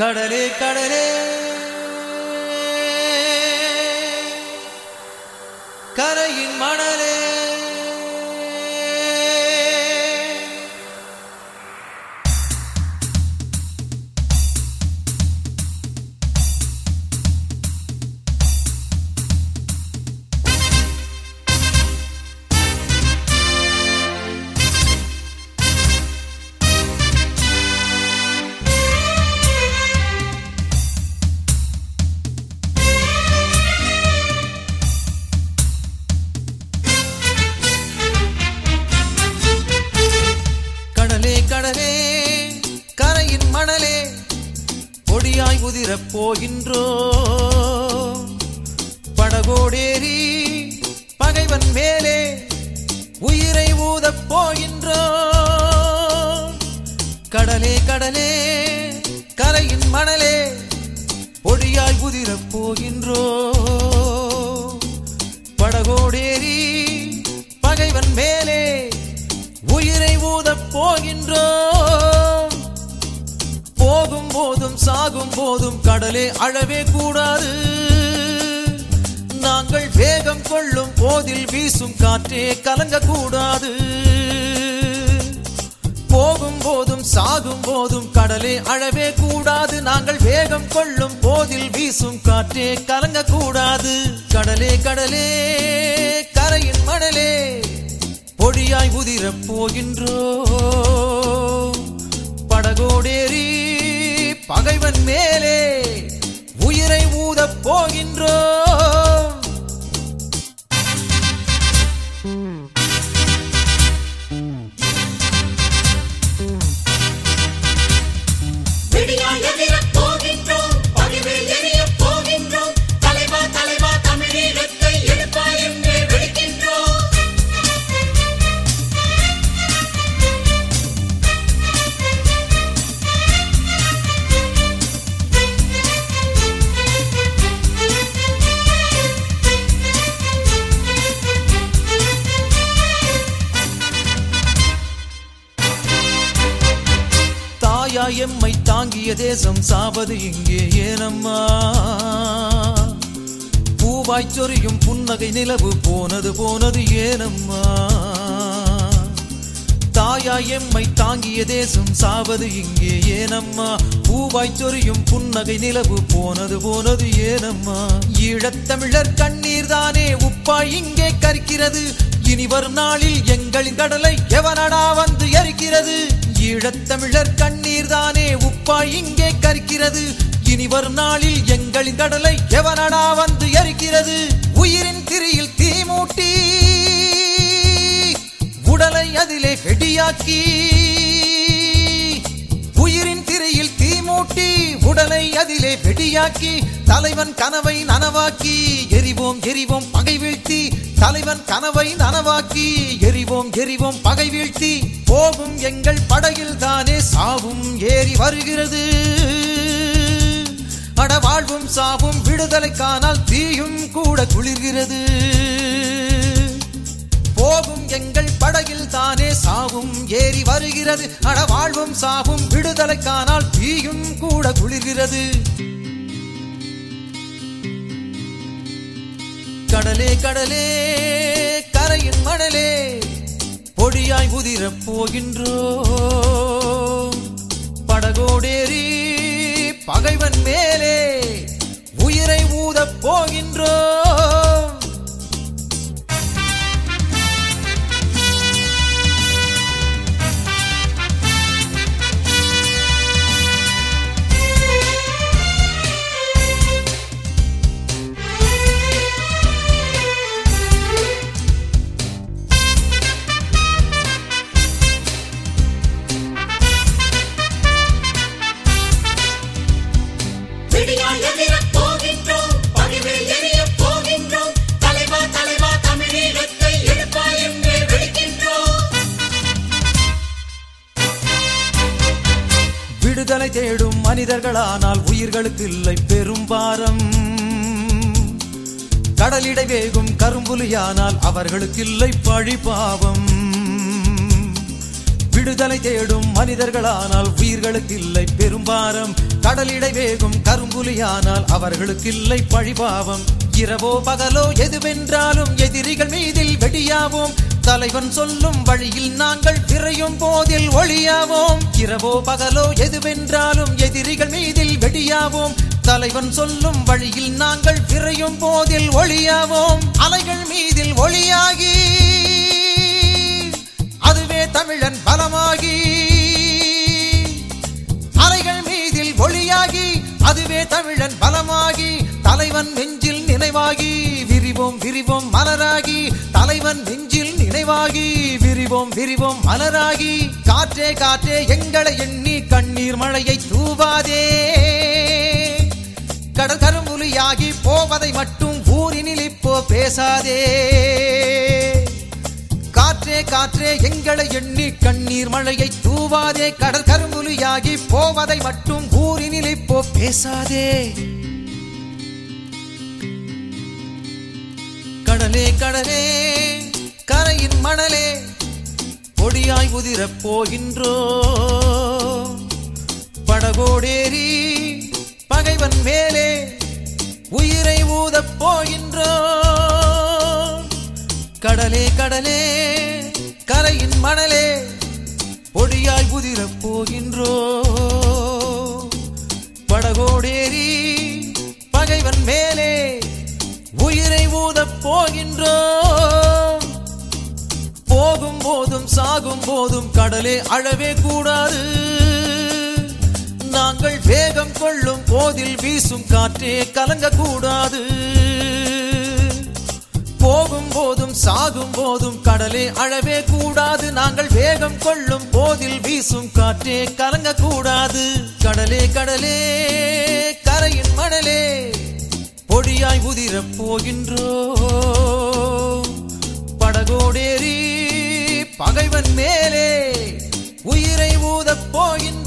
கடலே கடலே. கரையின் மணலே. பொடியாய் உதிரப் போகின்றோ? படகோடேறி பகைவன் மேலே உயிரை ஊதப் போகின்றோ? கடலே கடலே கரையின் மணலே பொடியாய் உதிரப் போகின்றோ? படகோடேறி பகைவன் மேலே உயிரை ஊதப் போகின்றோ? போகும் போதும் சாகும் போதும் கடலே அழவே கூடாது. நாங்கள் வேகம் கொள்ளும் போதில் வீசும் காற்றே கலங்கக்கூடாது. போகும் போதும் சாகும் போதும் கடலே அழவே கூடாது. நாங்கள் வேகம் கொள்ளும் போதில் வீசும் காற்றே கலங்கக்கூடாது. கடலே கடலே கரையின் மணலே பொடியாய் உதிரப் போகின்றோ மேலே உயிரை ஊதப் போகின்றோ எம்மை தாங்கிய தேசம் சாவது இங்கே ஏனம்மா? பூவாய் சொரியும் புன்னகை நிலவு போனது போனது ஏனம்மா? தாயா எம்மை தாங்கிய தேசம் சாவது இங்கே ஏனம்மா? பூவாய் சொரியும் புன்னகை நிலவு போனது போனது ஏனம்மா? ஈழத்தமிழர் கண்ணீர் தானே உப்பாய் இங்கே கற்கிறது இனி நாளில் எங்களின் கடலை எவனடா வந்து எரிக்கிறது? ஈழத்தமிழர் கண்ணீர் தானே உப்பாய் இங்கே கரிக்கிறது. இனிவர் நாளில் எங்களின் கடலை எவனடா வந்து எரிக்கிறது. உயிரின் திரியில் தீ மூட்டி உடலை அதிலே வெடியாக்கி உயிரின் திரையில் தீ மூட்டி உடலை அதிலே வெடியாக்கி தலைவன் கனவை நனவாக்கி எரிவோம் எரிவோம் பகை வீழ்த்தி தலைவன் கனவை நனவாக்கி எரிவோம் எரிவோம் பகை வீழ்த்தி போகும் எங்கள் படகில் தானே சாவும் ஏறி வருகிறது. அட வாழ்வும் சாவும் விடுதலை காணால் தீயும் கூட குளிர்கிறது. போகும் எங்கள் படகில் தானே சாவும் ஏறி வருகிறது. அட வாழ்வும் சாவும் விடுதலை காணால் தீயும் கூட குளிர்கிறது. கடலே கடலே கரையின் மணலே பொடியாய் உதிரப் போகின்றோ படகோடேறி பகைவன் மேலே உயிரை ஊதப் போகின்றோ தேடும் மனிதர்களானால் உயிர்களுக்கு இல்லை பெரும் பாரம். கடலிடை வேகும் கரும்புலியானால் அவர்களுக்கு இல்லை பழிபாவம் விடுதலை தேடும் மனிதர்களானால் உயிர்களுக்கு இல்லை பெரும்பாரம் கடலிடை வேகும் கரும்புலியானால் அவர்களுக்கு இல்லை பழிபாவம் இரவோ பகலோ எதுவென்றாலும் எதிரிகள் மீதில் வெடியாவோம். தலைவன் சொல்லும் வழியில் நாங்கள் விரையும் போதில் ஒளியாவோம். இரவோ பகலோ எதுவென்றாலும் எதிரிகள் மீதில் வெடியாவோம். தலைவன் சொல்லும் வழியில் நாங்கள் விரையும் போதில் ஒளியாவோம். அலைகள் மீதில் ஒளியாகி அதுவே தமிழன் பலமாகி. அலைகள் மீதில் ஒளியாகி அதுவே தமிழன் பலமாகி. தலைவன் நெஞ்சில் நினைவாகி விரிவோம் விரிவோம் மலராகி. தலைவன் நெஞ்சில் நினைவாகி விரிவோம் விரிவோம் மலராகி. காற்றே காற்றே எங்களை எண்ணி கண்ணீர் மழையை தூவாதே. கடல் கரும்புலியாகி போவதை மட்டும் ஊரினில் இப்போ பேசாதே. காற்றே காற்றே எங்களை எண்ணி கண்ணீர் மழையை தூவாதே. கடல் கரும்புலியாகி போவதை மட்டும் ஊரினில் இப்போ பேசாதே. கடலே கடலே கரையின் மணலே பொடியாய் உதிரப் போகின்றோ படகோடேறி பகைவன் மேலே உயிரை ஊதப் போகின்றோ கடலே கடலே கரையின் மணலே பொடியாய் உதிரப் போகின்றோ படகோடேறி பகைவன் மேலே உயிரை ஊதப் போகின்றோ போதும் சாகும் போதும் கடலே அழவே கூடாது. நாங்கள் வேகம் கொள்ளும் போதில் வீசும் காற்றே கலங்கக்கூடாது. போகும் போதும் சாகும் போதும் கடலே அழவே கூடாது. நாங்கள் வேகம் கொள்ளும் போதில் வீசும் காற்றே கலங்கக்கூடாது. கடலே கடலே கரையின் மணலே பொடியாய் உதிரப் போகின்றோ படகோடே பகைவன் மேலே உயிரை ஊதப் போகின்ற